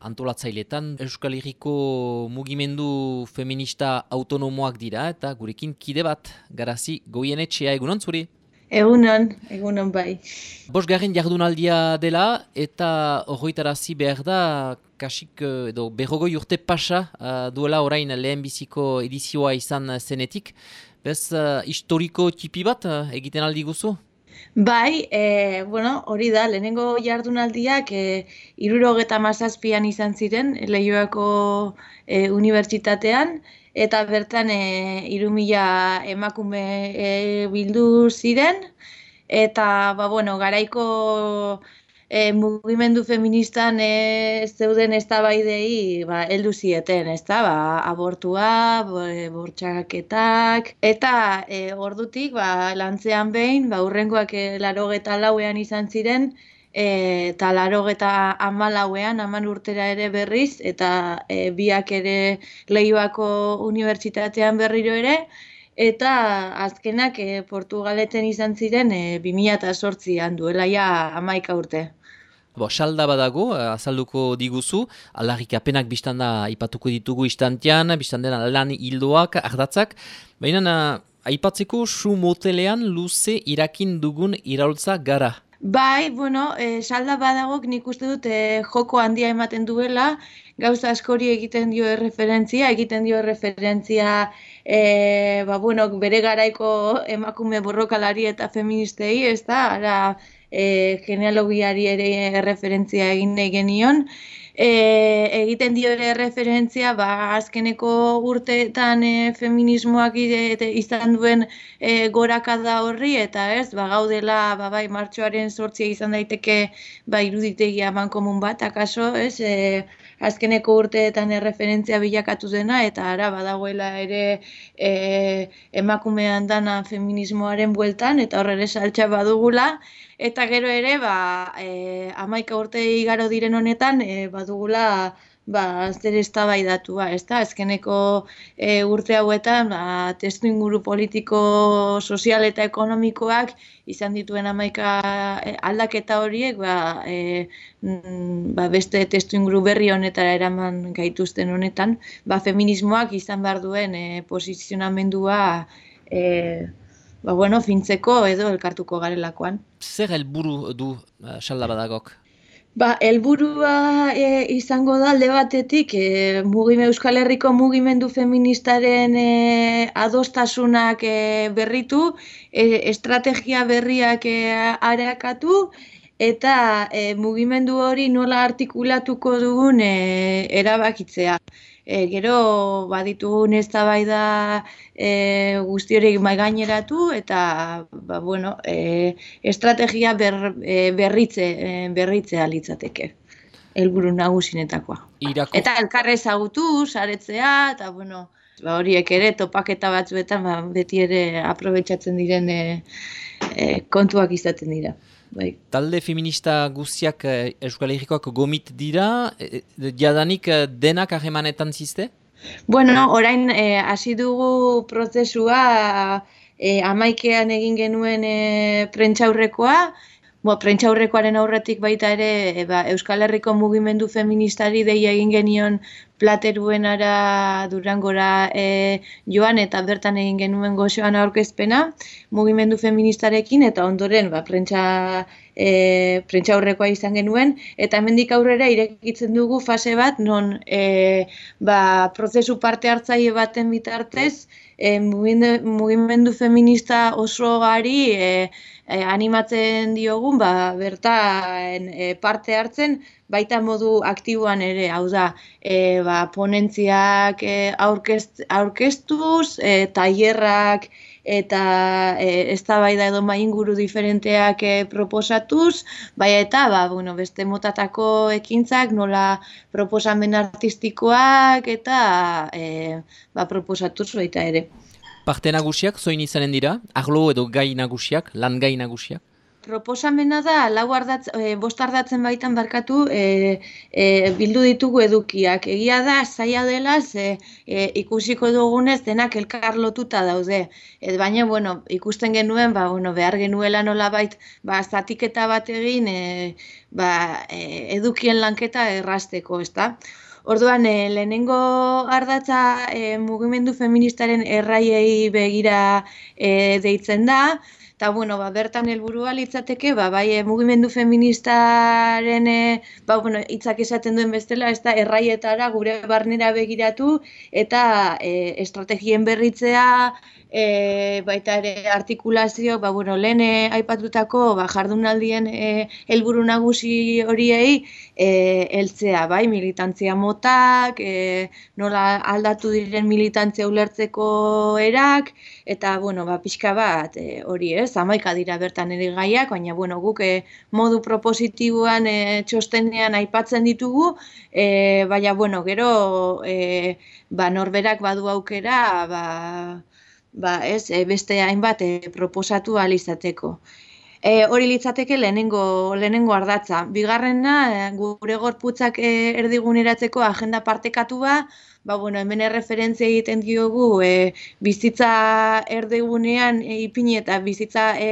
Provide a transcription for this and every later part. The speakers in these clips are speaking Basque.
antolatzailetan Euskal Herriko mugimendu feminista autonomoak dira eta gurekin kide bat garazi goienetxea egunon zuri? Egunon, egunon bai. Bosgarren jardunaldia dela eta horretarazi behar da kasik eh, edo berrogoi urte pasa uh, duela orain lehen biziko edizioa izan zenetik. Bez, uh, historiko tipi bat uh, egiten aldi guzu? Bai, e, bueno, hori da, lehenengo jardunaldiak e, irurogeta mazazpian izan ziren, lehioako e, unibertsitatean, eta bertan e, irumila emakume e, bildu ziren, eta, ba, bueno, garaiko e, mugimendu feministan e, zeuden eztabaidei ba heldu zieten, ezta? Ba, abortua, bortxaketak eta e, ordutik ba lantzean behin, ba urrengoak e, 84ean izan ziren eta larogeta amalauean, aman urtera ere berriz, eta e, biak ere lehioako unibertsitatean berriro ere, eta azkenak e, Portugaleten izan ziren e, 2008an duela ja amaika urte. Bo, salda badago, eh, azalduko diguzu, alarrik apenak biztanda ipatuko ditugu istantean, biztandena lan hildoak, ardatzak, baina aipatzeko su motelean luze irakin dugun iraultza gara. Bai, bueno, e, salda badagok nik uste dut e, joko handia ematen duela, gauza askori egiten dio referentzia, egiten dio referentzia e, ba, bueno, bere garaiko emakume borrokalari eta feministei, ez da, ara, e, genealogiari ere referentzia egin nahi genion. E, egiten dio ere referentzia, ba, azkeneko urteetan e, feminismoak izan duen e, gorakada horri, eta ez, ba, gaudela, ba, bai, martxoaren sortzia izan daiteke, ba, iruditegia eman komun bat, akaso, ez, e, azkeneko urteetan erreferentzia bilakatu dena, eta ara badagoela ere e, emakumean dana feminismoaren bueltan, eta horre saltza badugula, eta gero ere, ba, e, amaika urte igaro diren honetan, e, badugula ba, zer eztabaidatu ba, ez da, ezkeneko e, urte hauetan, ba, testu inguru politiko, sozial eta ekonomikoak izan dituen amaika e, aldaketa horiek, ba, e, ba, beste testu inguru berri honetara eraman gaituzten honetan, ba, feminismoak izan behar duen e, posizionamendua e, ba, bueno, fintzeko edo elkartuko garelakoan. Zer helburu du uh, badagok? Ba, helburua e, izango da alde batetik e, mugime Euskal Herriko mugimendu feministaren e, adostasunak e, berritu, e, estrategia berriak e, areakatu, eta e, mugimendu hori nola artikulatuko dugun e, erabakitzea e, gero baditu eztabaida e, guzti hori mai gaineratu eta ba, bueno, e, estrategia ber, e, berritze e, berritzea litzateke helburu nagusinetakoa. Irako... Eta elkarre ezagutu, saretzea eta bueno, ba, horiek ere topaketa batzuetan ba, beti ere aprobetsatzen diren e, e, kontuak izaten dira. Bai. Talde feminista guztiak eh, Euskal Herrikoak gomit dira, eh, jadanik eh, denak ahemanetan ziste? Bueno, orain eh, hasi dugu prozesua eh, amaikean egin genuen eh, prentxaurrekoa, Bo, prentxaurrekoaren aurretik baita ere e, ba, Euskal Herriko mugimendu feministari deia egin genion plateruen ara durangora e, joan eta bertan egin genuen gozoan aurkezpena mugimendu feministarekin eta ondoren ba, prentxa, e, prentxaurrekoa izan genuen eta hemendik aurrera irekitzen dugu fase bat non e, ba, prozesu parte hartzaile baten bitartez e, mugimendu feminista oso gari e, e, animatzen diogun, ba, bertan e, parte hartzen, baita modu aktiboan ere, hau da, e, ba, ponentziak e, aurkest, aurkestuz, e, tailerrak eta e, eztabaida edo mainguru diferenteak e, proposatuz, bai eta ba, bueno, beste motatako ekintzak nola proposamen artistikoak eta e, ba, proposatuz baita ere parte nagusiak zoin izanen dira? Arlo edo gai nagusiak, lan gai nagusiak? Proposamena da, lau ardatz, e, bost ardatzen baitan barkatu, e, e, bildu ditugu edukiak. Egia da, zaila dela, ze e, ikusiko dugunez denak elkar lotuta daude. E, baina, bueno, ikusten genuen, ba, bueno, behar genuela nola bait, ba, zatiketa bat egin, e, ba, edukien lanketa errasteko, ezta? Orduan, e, lehenengo ardatza e, mugimendu feministaren erraiei begira e, deitzen da, Eta, bueno, ba, bertan helburua litzateke, ba, bai, mugimendu feministaren, e, ba, bueno, itzak esaten duen bestela, ez da, erraietara gure barnera begiratu, eta e, estrategien berritzea, e, baita ere artikulazio, ba, bueno, lehen eh, aipatutako ba, jardunaldien e, helburu nagusi horiei e, eltzea, bai, militantzia motak, e, nola aldatu diren militantzia ulertzeko erak, eta, bueno, ba, pixka bat hori ez, amaika dira bertan ere gaiak, baina, bueno, guk e, modu propositiboan e, txostenean aipatzen ditugu, e, baina, bueno, gero, e, ba, norberak badu aukera, ba, ba, ez, e, beste hainbat e, proposatu alizateko. E, hori litzateke lehenengo, lehenengo ardatza. Bigarrena, gure gorputzak erdiguneratzeko agenda partekatu ba, ba, bueno, hemen erreferentzia egiten diogu e, bizitza erdigunean e, ipini eta bizitza e,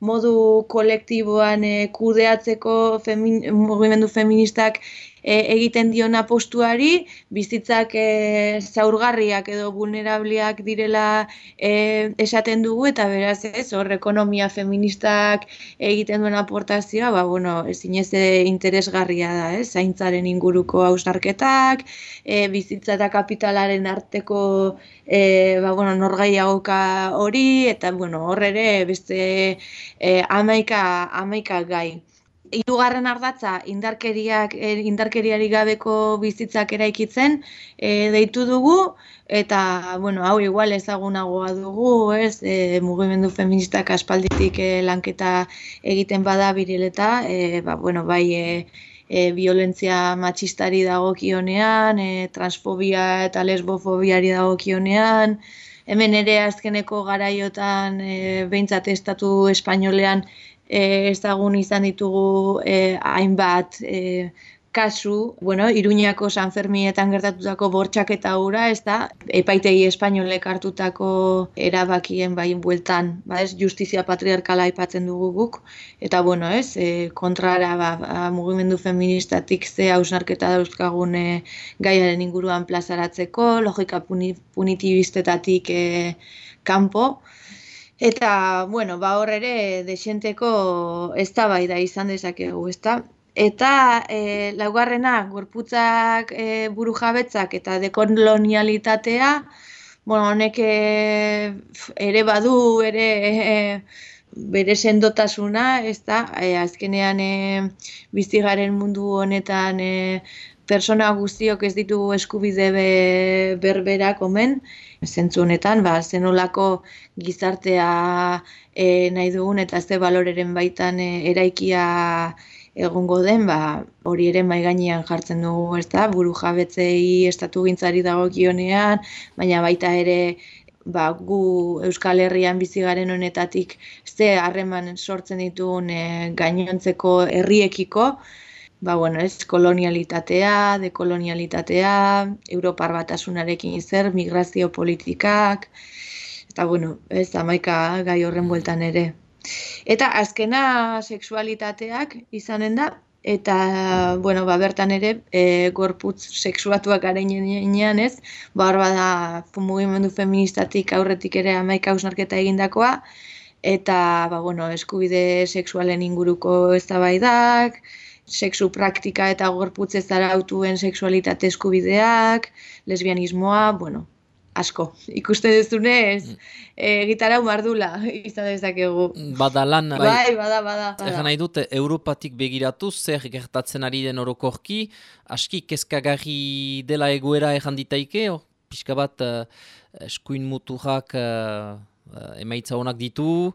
modu kolektiboan e, kudeatzeko femin, mugimendu feministak e, egiten diona postuari, bizitzak e, zaurgarriak edo vulnerabliak direla e, esaten dugu, eta beraz ez, hor ekonomia feministak egiten duen aportazioa, ba, bueno, ezin ez interesgarria da, ez, zaintzaren inguruko hausnarketak, e, bizitza eta kapitalaren arteko e, ba, bueno, norgaiagoka hori, eta bueno, hor ere beste e, amaika, amaika gai hirugarren ardatza indarkeriak eh, indarkeriari gabeko bizitzak eraikitzen e, deitu dugu eta bueno hau igual ezagunagoa dugu ez? E, mugimendu feministak aspalditik e, lanketa egiten bada birileta e, ba, bueno, bai e, e, violentzia matxistari dagokionean e, transfobia eta lesbofobiari dagokionean. Hemen ere azkeneko garaiotan e, behintzat estatu espainolean e, ezagun izan ditugu e, hainbat e, kasu, bueno, Iruñako San Fermietan gertatutako bortxak eta ura, ez da, epaitegi espainolek hartutako erabakien bain bueltan, ba ez, justizia patriarkala aipatzen dugu guk, eta bueno, ez, e, kontrara ba, ba, mugimendu feministatik ze hausnarketa dauzkagun e, gaiaren inguruan plazaratzeko, logika puni, punitibistetatik e, kanpo, Eta, bueno, ba hor ere desenteko eztabaida izan dezakegu, ezta? Eta e, laugarrena, gorputzak e, buru jabetzak eta dekolonialitatea, bueno, honek e, ere badu, ere e, bere sendotasuna, ez da, e, azkenean e, bizigaren mundu honetan e, persona guztiok ez ditugu eskubide be, berberak omen, zentzu honetan, ba, zenolako gizartea e, nahi dugun eta ze baloreren baitan e, eraikia egongo den, ba, hori ere mai gainean jartzen dugu, ez da, buru jabetzei estatu gintzari dagokionean, baina baita ere ba, gu Euskal Herrian bizi garen honetatik ze harreman sortzen ditugun e, gainontzeko herriekiko, ba, bueno, ez, kolonialitatea, dekolonialitatea, Europar batasunarekin zer, migrazio politikak, eta, bueno, ez, amaika gai horren bueltan ere. Eta azkena sexualitateak izanen da, eta, bueno, ba, bertan ere, e, gorputz sexuatuak garen jenean ez, ba, hor bada mugimendu feministatik aurretik ere amaika ausnarketa egindakoa, eta, ba, bueno, eskubide sexualen inguruko eztabaidak, sexu praktika eta gorputze autuen sexualitate eskubideak, lesbianismoa, bueno, asko. Ikuste dezunez, mm. e, gitarra umardula izan dezakegu. Bada lan, bai, bai, bada, bada. bada. nahi dute, Europatik begiratu, zer gertatzen ari den orokorki, aski kezkagarri dela egoera erran ditaike, oh, pixka bat uh, eskuin mutuak uh, emaitza honak ditu,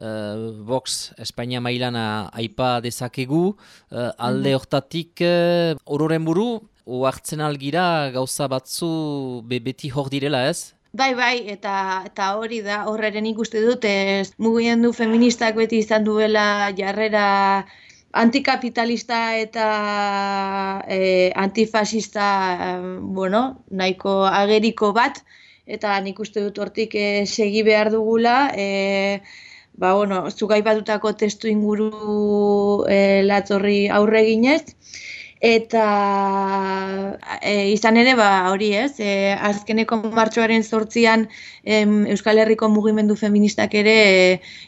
uh, Vox Espainia mailana aipa dezakegu, uh, alde mm hortatik uh, ororen buru, oartzen algira gauza batzu be beti hor direla ez? Bai, bai, eta, eta hori da, horreren ikuste dut, ez mugimendu feministak beti izan duela jarrera antikapitalista eta e, antifasista, bueno, nahiko ageriko bat, eta nik uste dut hortik e, segi behar dugula, e, ba, bueno, zugai batutako testu inguru e, latzorri aurre ginez, eta e, izan ere ba hori ez? E, azkeneko martxoaren sortzian Euskal Herriko mugimendu feministak ere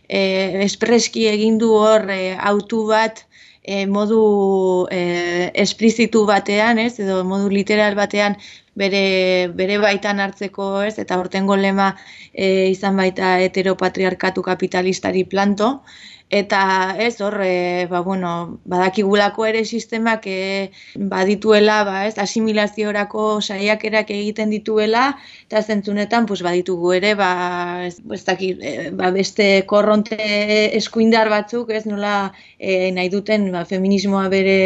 e, espreski egin du hor e, autu bat e, modu e, esplizitu batean ez? Edo modu literal batean bere, bere baitan hartzeko ez? Eta hortengo lema e, izan baita heteropatriarkatu kapitalistari planto. Eta ez hor e, ba, bueno, badakigulako ere sistemak e, badituela ba, ez, asimilaziorako saiakerak egiten dituela eta zentzunetan pues, baditugu ere ba, ez, ez daki, e, ba, beste korronte eskuindar batzuk ez nola e, nahi duten ba, feminismoa bere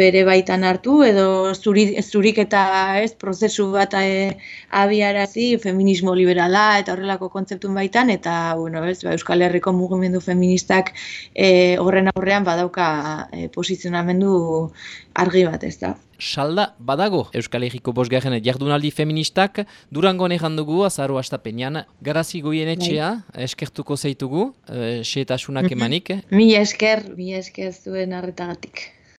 bere baitan hartu edo zuri, zurik eta ez prozesu bat e, abiarazi feminismo liberala eta horrelako kontzeptun baitan eta bueno, ez, ba, Euskal Herriko mugimendu feministak e, horren aurrean badauka e, posizionamendu argi bat ez da. Salda badago Euskal Herriko bosgarren jardunaldi feministak durango nehan dugu azaru astapenean garazi goien etxea bai. eskertuko zeitugu e, xeetasunak mhm. emanik. Mi esker, mi esker zuen arretagatik.